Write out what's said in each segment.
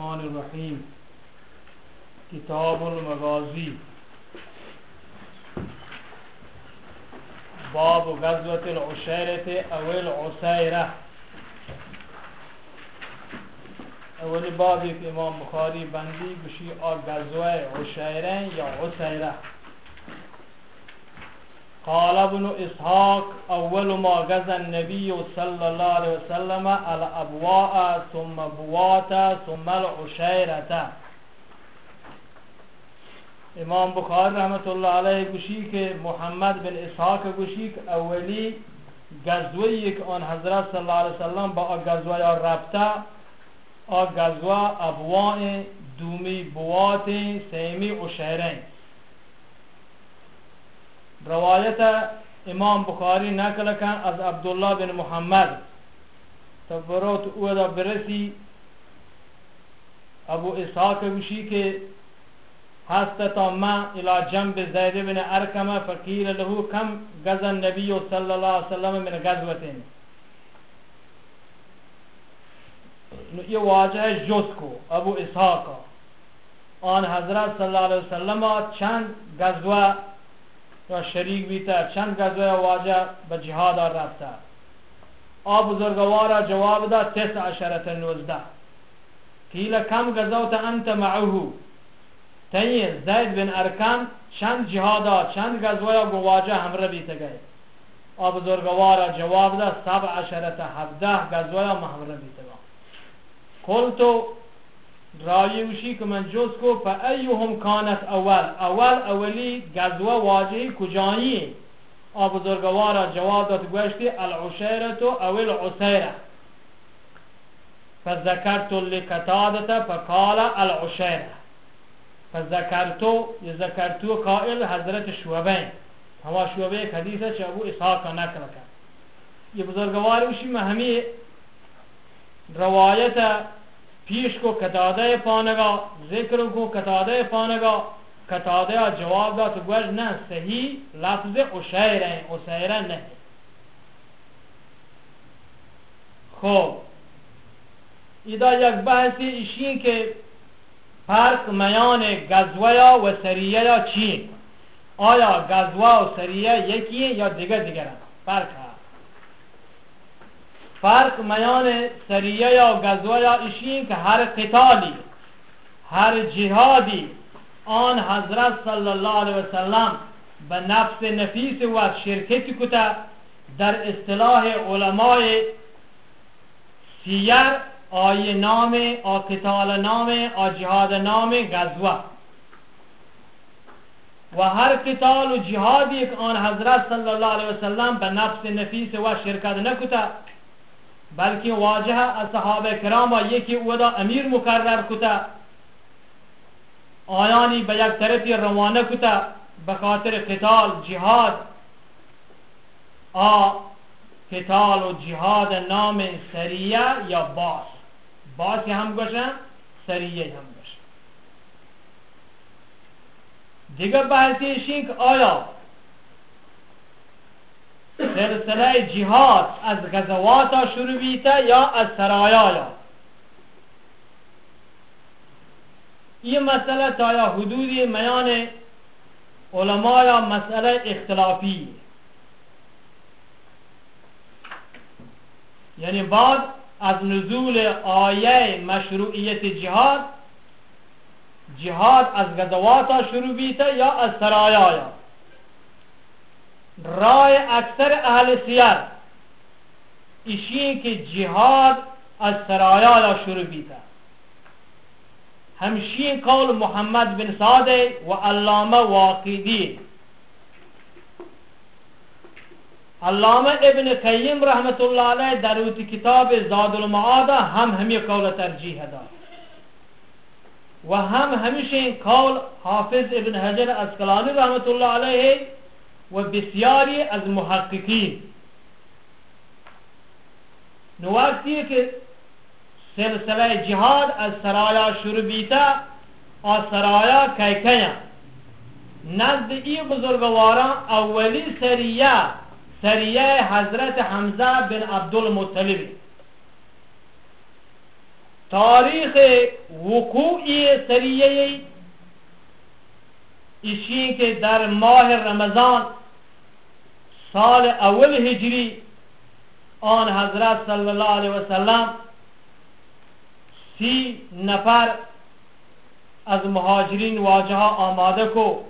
الرحمن الرحیم کتاب المغازی باب غزوة العشيرة او العسيرة اول بابی که امام بخاری بندی بشی آ غزوه عشیره یا عسیره قال ابن اسحاق، اول ما غزا النبي صلى الله عليه وسلم الابواء ثم بوات ثم العشيره امام بخاری رحمت الله علیه گوشی که محمد بن اسحاق گوشی که اولی غزوه که آن حضرت صلی الله علیه وسلم با غزوه رفته آ غزوه ابواء، دومی بوات، سیمی عشیره روایت امام بخاری نقل کن از عبدالله بن محمد. تبروت او دا برسی ابو اسحاق وشی که هست تا ما الى جنب زید بن ارکم فقیل له کم غزا النبی صلی الله علیه وسلم من غزوتین. یہ واجه جز کو، ابو اسحاق. آن حضرت صلی اللہ علیہ وسلم چند غزوه و شریک بیتا، چند غزوه واجه به جهاد رفته آ بزرگوارا جواب دا تس عشرت نوزده قیل کم غزوت انت معه. تنی زید بن ارکان چند جهادا چند غزوه گو واجه همره بیتا گئی آ بزرگوارا جواب دا سبع عشرت هفده غزوه همره بیتا گئی قلتو راوی وشی که من جز کو، فا ایهم کانت اول؟ اول اولی گزوه واجهی کجایی؟ آبزرگوارا جواب داد، گوشتی العشیرتو اول عسیره فذكرت لقتادة فقال العشيرة فذكرت يذكرت قائل حضرت شعبين هوا شعبه حدیثه چه ابو اسحاق نقل کرد. یہ بزرگوار اسی میں ہمیں روایت پیش کو کتاده پانگا ذکر کو کتاده پانگا کتاده جواب دا تو گوش نه صحیح لفظ اشیر ہے اشیر نہیں خوب۔ ادا یک بحثی اشین که فرق میان گزوه و سریه چیه آیا گزوه و سریه یکیه یا دیگه دیگه فرق هست فرق میان سریه یا غزوه یا اشین که هر قتالی هر جهادی آن حضرت صلی الله علیه وسلم به نفس نفیس و شرکت کتا در اصطلاح علمای سیر آی نام آ قتال نام آ جهاد نام غزوه. و هر قتال و جهادی که آن حضرت صلی الله علیه وسلم به نفس نفیس و شرکت نکتا بلکه واجه از صحابه کرام یکی ودا امیر مقرر کتا. آیانی به یک طرفی روانه کتا به خاطر قتال جهاد. آ قتال و جهاد نام سریه یا باس؟ باسی هم گوشن سریه هم گوشن دیگه این که آیا سلسله جهاد از غزوات شروع بیته یا از سرایایا این مسئله تا یا حدودی میان علما یا مسئله اختلافی. یعنی بعد از نزول آیه مشروعیت جهاد جهاد از غزوات شروع بیته یا از سرایایا رائے اکثر اہل سیر اسی کے جہاد از سرایا شروع بھی تھا ہمشی قول محمد بن سعد و علامہ واقعی۔ علامہ ابن قیم رحمت اللہ علیہ دروت کتاب زاد المعادہ ہم ہمیں قول ترجیح دا و ہم ہمیشہ قول حافظ ابن حجر اسکلانی رحمت اللہ علیہ و بسیاری از محققین. نو وقتی که سلسله جهاد از سرایا شروع بیتا آ سرایا کیکیا نزد ای بزرگواران اولی سریه سریه حضرت حمزه بن عبدالمطلب. تاریخ وقوعی سریعی اشی که در ماه رمضان سال اول هجری آن حضرت صلی الله علیه وسلم سی نفر از مهاجرین واجه آماده کو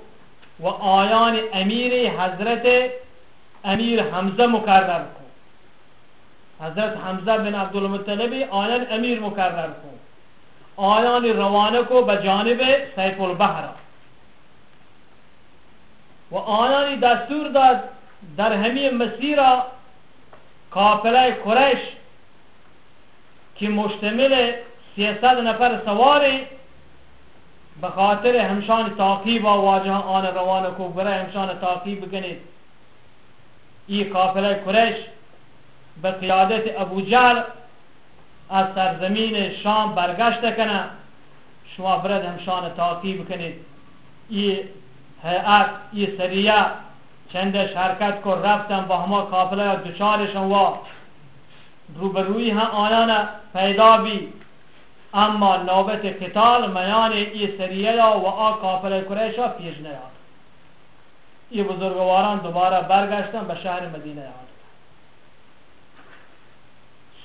و آیان امیر حضرت امیر حمزه مکرر کو۔ حضرت حمزه بن عبدالمطلبی آیان امیر مکرر کو۔ آیان روانه کو بجانب سیف البحر۔ و آیانی دستور داد در همین مسیر قافله قریش که مشتمل سیصد نفر سواری به خاطر همشان تاقیب و واجه آن روان کو برای همشان تاقیب بکنید. این قافله قریش به قیادت ابو جهل از سرزمین شام برگشت کنه. شما برد همشان تاقیب کنید این هیئت این سریه چندش حرکت کن رفتن با همه قافله دچارشان و روبروی هم آنان پیدا بی. اما نوبت قتال میان ای سریه و آ قافله قریش پیش نیاد. ای بزرگواران دوباره برگشتن به شهر مدینه آمد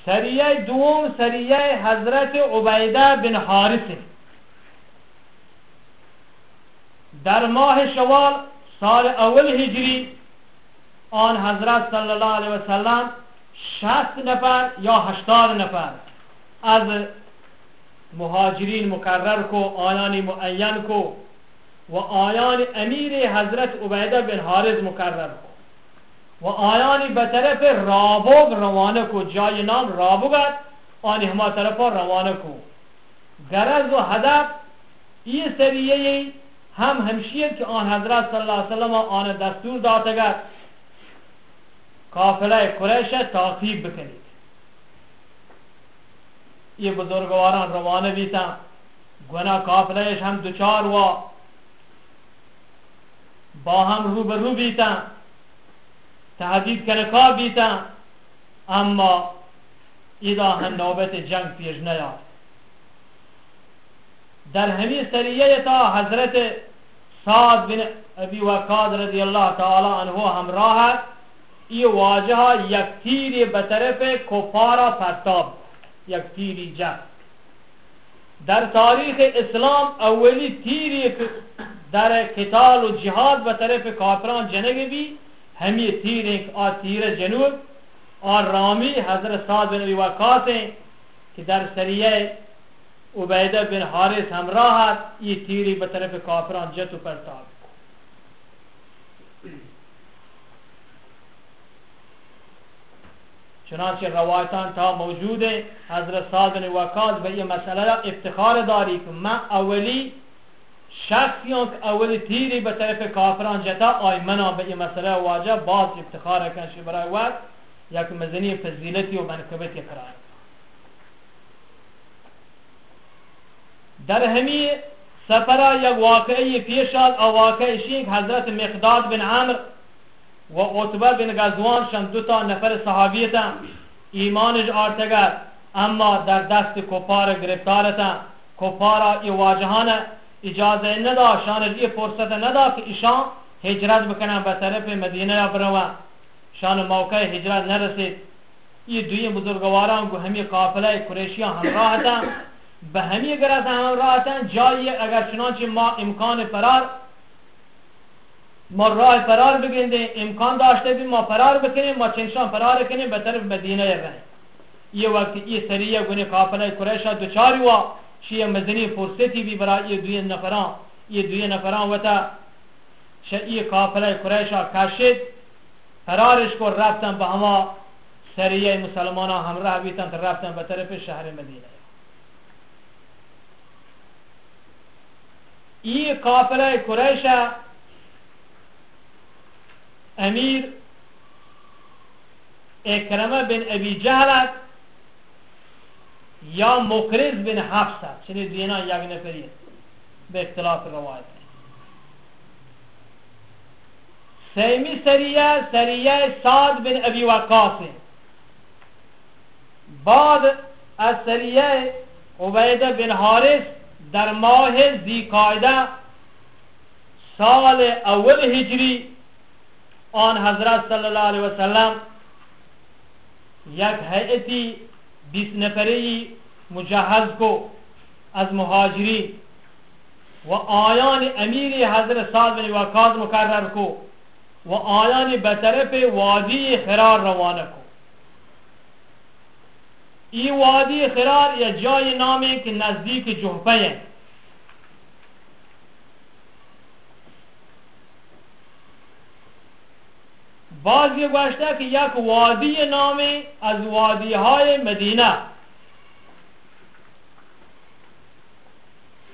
سریه دوم سریه حضرت عبیده بن حارثه. در ماه شوال سال اول هجری آن حضرت صلی الله علیه وسلم شست نفر یا هشتاد نفر از مهاجرین مکرر کو آیان معین کو و آیان امیر حضرت عبیده بن حارز مکرر کو و آیانی به طرف رابوگ روانه کو، جای نام رابوگ آن همه طرف روانه کو. گرز و هدف این سریه هم همشید که آن حضرت صلی اللہ علیہ وسلم آن دستور داتگر قافله قریش تعقیب بکنید. یہ بزرگواران روانه بیتا گناه قافلهش هم دوچار و با هم رو به رو بیتا تهدید کنکا بیتا اما ایدا هم نوبت جنگ پیش نیاد. در همین سریه تا حضرت سعد بن ابی وقاد رضی اللہ تعالی عنہ همراه ای واجه یک تیری به طرف کفارا پرتاب یک تیری جه در تاریخ اسلام اولی تیری در قتال و جهاد به طرف کافران جنگ بی، همی تیر ایک آ تیر جنوب اور رامی حضرت سعد بن ابی وقاص ہیں کہ در سریعه عبیده بن حارث همراهت ای تیری به طرف کافران جت و پرتاب۔ چنانچہ روایتان تا موجود ہے، حضرت سعد بن وقاص به یہ مسئلہ افتخار داری کہ من اولی شخصیوں که اولی تیری به طرف کافران جتا آی منا به این مسئله واجه باز افتخار کنشی برای وقت یک مزنی فضیلتی و منکبتی قرار۔ در همی سفر یک واقعی پیش آد او واقعی شینک حضرت مقداد بن عمر و عطبه بن غزوان شن دوتا نفر صحابیتا ایمانش آرتگر اما در دست کپار گرفتارتا کپارا ای واجهان اجازه ندا شانش ای فرصت ندا که ایشان هجرت بکنن به طرف مدینه را بروا شان موقع هجرت نرسید۔ ای دوی بزرگواران گو همی قافله قریشیان همراه تا۔ به همی اگر از تا جایی اگر چنانچه ما امکان فرار ما راه فرار بگیریم امکان داشته بیم ما فرار بکنیم ما چنشان فرار کنیم به طرف مدینه رهیم یہ وقت یہ سریع گنے قافلہ قریشہ دوچاری ہوا شیع مزنی فرصتی بھی برای دوی نفران. یہ دوی نفران وتا شیع قافلہ قریشہ کاشد فرارش کو رفتن به ہما سریع مسلمان همراه بیتن رفتن به طرف شهر مدینه. یہ قافلہ قریشہ امیر اکرمه بن ابی جهلت یا مقرز بن حفصه چنین دینا یک نفریه به اختلاف روایت سیمی سریه سریه سعد بن ابی وقاس بعد از سریه عبید بن حارث در ماه زیقاعده سال اول هجری، آن حضرت صلی الله علیه وسلم یک هیئتی بیس نفری مجهز کو از مهاجرین و آیان امیر حضرت سعد بن وقاص مقرر کو و آیان به طرف وادی خرار روانه کو. ای وادی خرار یا جای نامی که نزدیک جهپه بعضی گوشته که یک وادی نامی از وادی های مدینه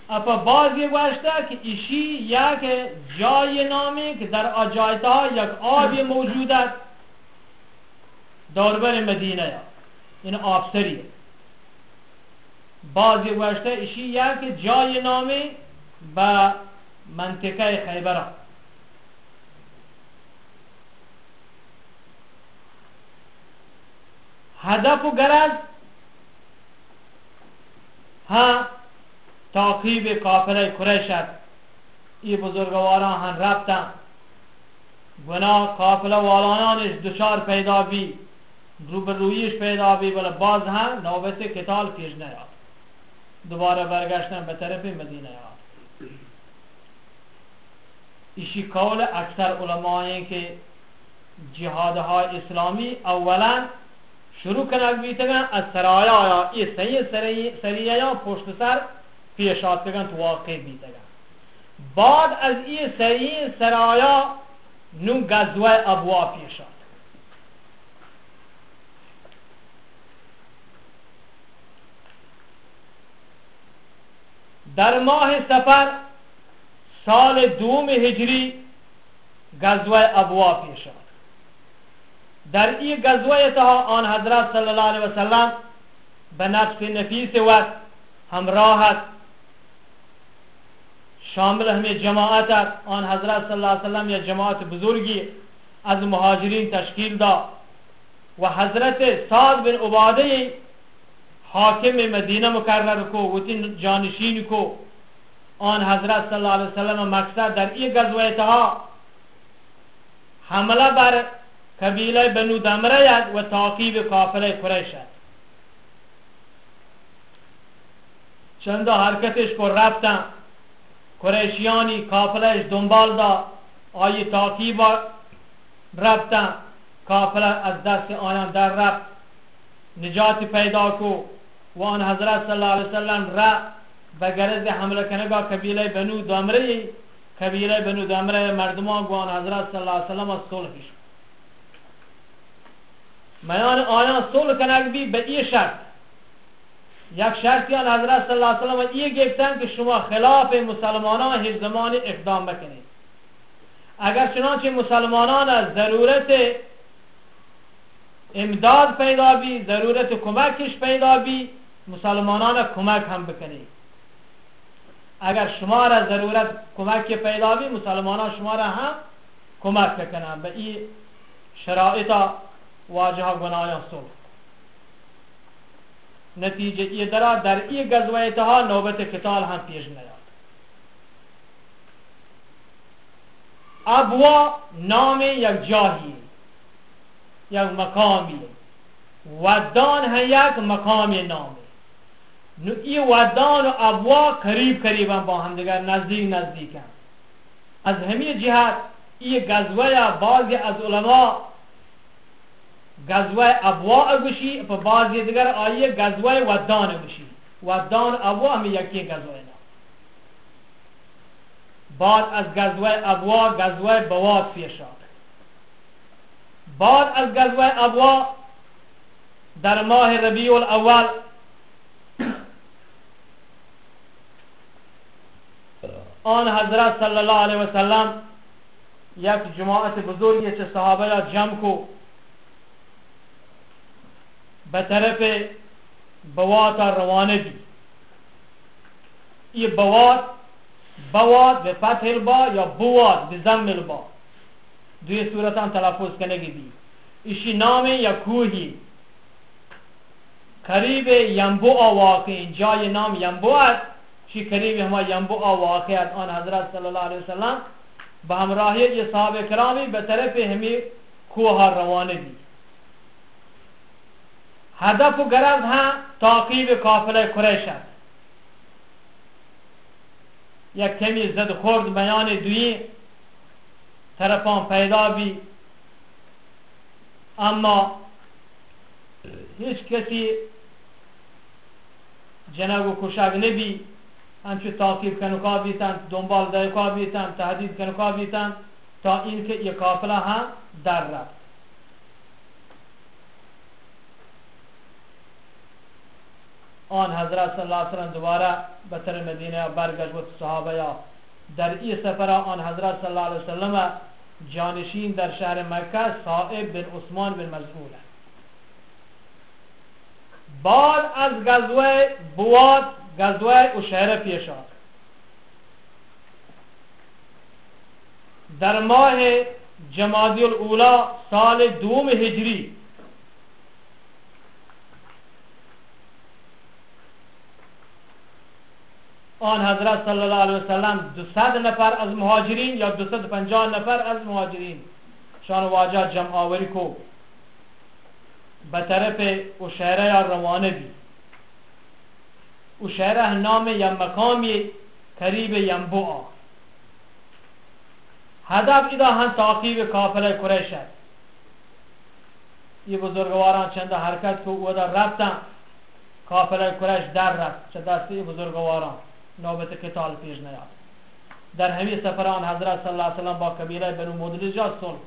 اپا بعضی گوشته که ایشی یک جای نامی که در آجایتا یک آبی موجود است دوربر مدینه یا این آبسری. بعضی گوشته ایشی یک جای نامی به منطقه خیبره هدف و گرز ها تاقیب کافره کرشت ای بزرگواران هن رفتن. گناه کافله والانانش دچار پیدا بی. روبرویش پیدا بی بله باز هم نوبت کتال پیش نیاد دوباره برگشتن به طرف مدینه یاد ایشی قول اکثر علماء که جهادهای اسلامی اولا شروع کنگ بیتگن از سرایا یا ای سیه سریه یا پشت سر پیشات بگن تو واقع بیتگن بعد از ای سریه سرایا نو گزوه ابوا پیشات در ماه سفر سال دوم هجری گزوه ابوا پیشات در این گزوه تا آن حضرت صلی الله علیه وسلم به نفس نفیس و همراهت شامل همه جماعت آن حضرت صلی الله علیه وسلم یا جماعت بزرگی از مهاجرین تشکیل دا و حضرت سعد بن عباده حاکم مدینه مقرر کو و جانشین کو. آن حضرت صلی الله علیه وسلم مقصد در این گزوه تا حمله بر قبیله بنو دمره و تعقیب کافره قریش چند حرکتش کو رفتن. قریشیانی کافرش دنبال دا. آیه تعقیب رفتن. کافره از دست آنان در رفت. نجات پیدا کو. و آن حضرت صلی الله علیه وسلم را به گرز حمله کنگا قبیله بنو دمره قبیله بنو دمره مردمان گو آن حضرت صلی الله علیه وسلم از شد میان آیان صلح کنگ بی به این شرط. یک شرطی آن حضرت صلی اللہ علیہ وسلم یہ گفتن که شما خلاف مسلمانان هیچ زمانی اقدام بکنید. اگر چنانچه مسلمانان ضرورت امداد پیدا بی ضرورت کمکش پیدا بی مسلمانان کمک هم بکنید اگر شما را ضرورت کمک پیدا بی مسلمانان شما را هم کمک بکنن. به این شرائط واجه گناه صلح نتیجه ای درا در ای گزوه تها نوبت کتال هم پیش نیاد. ابوا نام یک جاهی یک مقامی. ودان هم یک مقامی نامی نو ای ودان و ابوا قریب قریبا با هم دیگر نزدیک نزدیک. از همین جهت ای گزوه بعضی از علما گزوه ابوا گوشی په بعضی دیگر آیه گزوه ودان گوشی ودان ابوا هم یکی گزوه نه. بعد از گزوه ابوا گزوه بواد پیشاد بعد از گزوه ابوا در ماه ربیع الاول آن حضرت صلی الله علیه وسلم یک جماعت بزرگی چه صحابه را جمع کو. به طرف بوات روانه بی یہ بوات بوات به فتح البا یا بوات به زم البا. دوی صورتان تلفظ کنگی دی. ایشی نام یا کوهی قریب ینبو واقع جای نام ینبو است. چی قریب همه ینبو واقع است آن حضرت صلی الله علیه وسلم به همراهی یه صحابه کرامی به طرف همی کوه روانه بی هدف و گرز هم تاقیب کافله قریش است یک کمی زد خورد بیان دوی طرفان پیدا بی اما هیچ کسی جنگ و کشک نبی همچو تاقیب کنکا بیتن دنبال دایکا بیتن تهدید کنکا بیتن تا اینکه یک قافله هم در رفت. آن حضرت صلی اللہ علیہ وسلم دوباره به طر مدینه برگشت و صحابه یا در این سفر آن حضرت صلی اللہ علیہ وسلم جانشین در شهر مکه صائب بن عثمان بن مزعول بعد از غزوه بواد غزوه اشهره پیش آمد در ماه جمادی الاولا سال دوم هجری آن حضرت صلی الله علیه وسلم 200 نفر از مهاجرین یا 250 نفر از مهاجرین شان واجه جمع آوری کو به طرف اشهره یا روانه بی اشهره نام یا مقامی قریب ینبوعا هدف ایدا هم تاقیب کافل قریش است یہ بزرگواران چند حرکت کو او در رفتن کافل قریش در رفت. چه دست دستی بزرگواران نوبت قتال پیش نیاد در همین سفران حضرت صلی الله علیه وسلم با کبیره بنو مدلجا صلح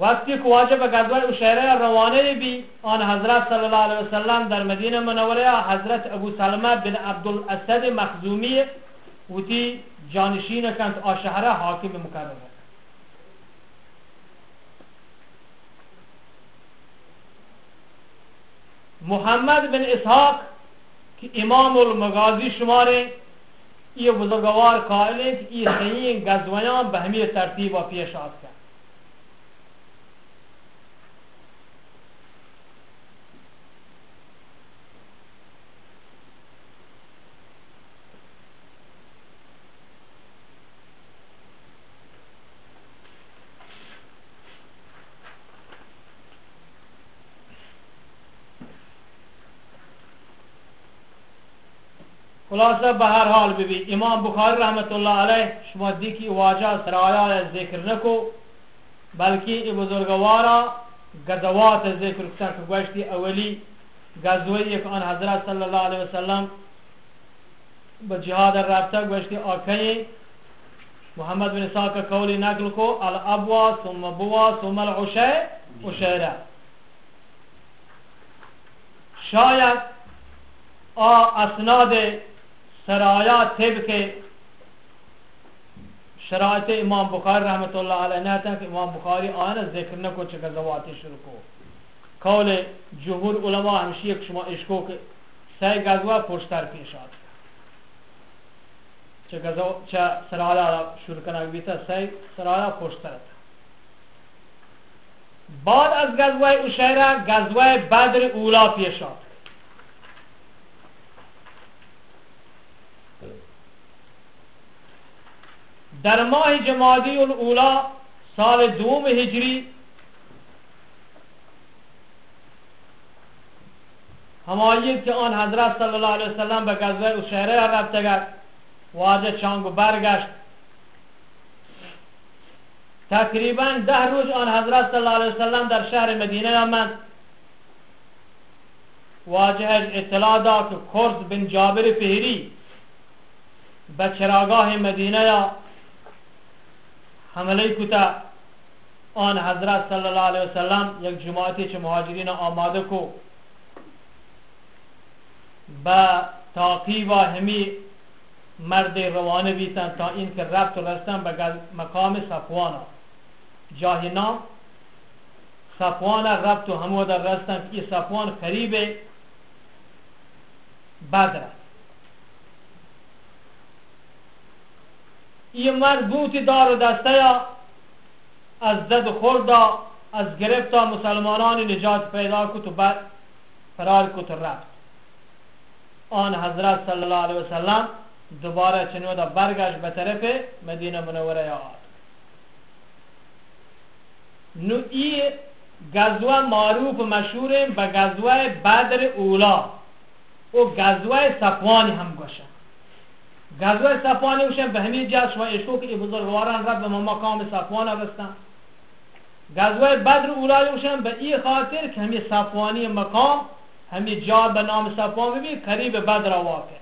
وقتی که واجب غزوه اشیره روانه بی، آن حضرت صلی الله علیه وسلم در مدینه منوره حضرت ابو سلمه بن عبدالاسد مخزومی وتی جانشین کند آشهره حاکم مکرمه. محمد بن اسحاق کہ امام المغازی شمارے یہ بزرگوار قائل ہیں کہ یہ صحیح غزویاں بہمی ترتیب و پیشات کا خلاصہ بہر حال بھی امام بخاری رحمت اللہ علیہ شما دی کی واجہ سرایا ذکر نکو بلکہ بزرگوارا غزوات ذکر کتن کہ گوشتی اولی غزوی ایک ان حضرت صلی اللہ علیہ وسلم بجہاد رابطہ گوشتی آکھیں محمد بن ساق کا قولی نقل کو، الابوا ثم بوا ثم العشے عشیرہ شاید آ اسناد سرایا طب کے شرائط امام بخاری رحمت اللہ علیہ نے کہ امام بخاری آنا ذکر نہ کو چکا زواتی شروع کو۔ قول جمہور علماء ہمشی ایک شما عشقو کے سی گزوہ پوشتر پیش آتا۔ چکا زو چا سرایا شروع کرنا بیتا سی سرایا پوشتر تھا۔ بعد از گزوہ اشیرہ گزوہ بدر اولا پیش آتا۔ در ماه جمادی الاولا سال دوم هجری همایید که آن حضرت صلی الله علیه وسلم به غزوه اشهره رفته گشت واجه چانگ برگشت. تقریبا ده روز آن حضرت صلی الله علیه وسلم در شهر مدینه آمد. واجه اطلاع داد که کرز بن جابر فهری به چراگاه مدینه حمله کتا آن حضرت صلی الله علیه وسلم یک جماعتی چه مهاجرین آماده کو. با تاقیب همی مرد روانه بیتن تا این که رفت و رستن به مقام صفوانا جای نام. صفوان رفت و همو در رستن. که صفوان قریب بدر. این مربوط دار و دسته یا از زد و خوردا از گرفتا مسلمانان نجات پیدا کت و بعد فرار کت و رفت. آن حضرت صلی اللہ علیہ وسلم دوباره چنودا برگشت به طرف مدینه منوره آد نو ای غزوه معروف و مشهور به غزوه بدر اولا و غزوه صفوانی هم گوشن غزوه صفوانی وشن به همین جاش و اشو که بزرگواران رب به مقام صفوان رستن غزوه بدر اولا وشن به ای خاطر که همین صفوانی مقام همین جا به نام صفوان ببین قریب بدر واقع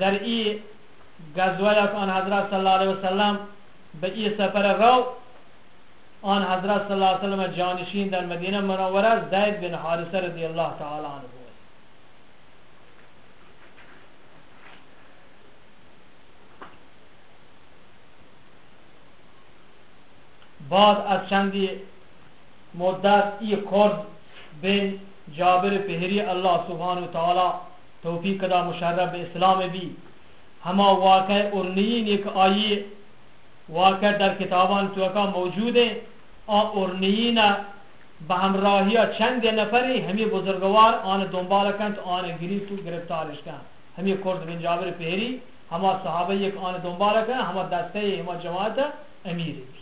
در ای غزوه که آن حضرت صلی الله علیه وسلم به ای سفر رو آن حضرت صلی الله علیه وسلم جانشین در مدینه منوره زید بن حارثه رضی الله تعالی عنه بعد از چندی مدت ای کرد بین جابر پهری الله سبحانه و تعالی توفیق دا مشرف به اسلام بی ہما واقع ارنین ایک آئی واقع در کتابان توکا موجود ہے آ ارنین به همراهی چند نفری همی بزرگوار، آن دنبال کند، آن گری تو گرفتارش کند۔ همی کرد بن جابر پهری همه صحابه یک آن دنبال کند همه دسته همه جماعت امیری بی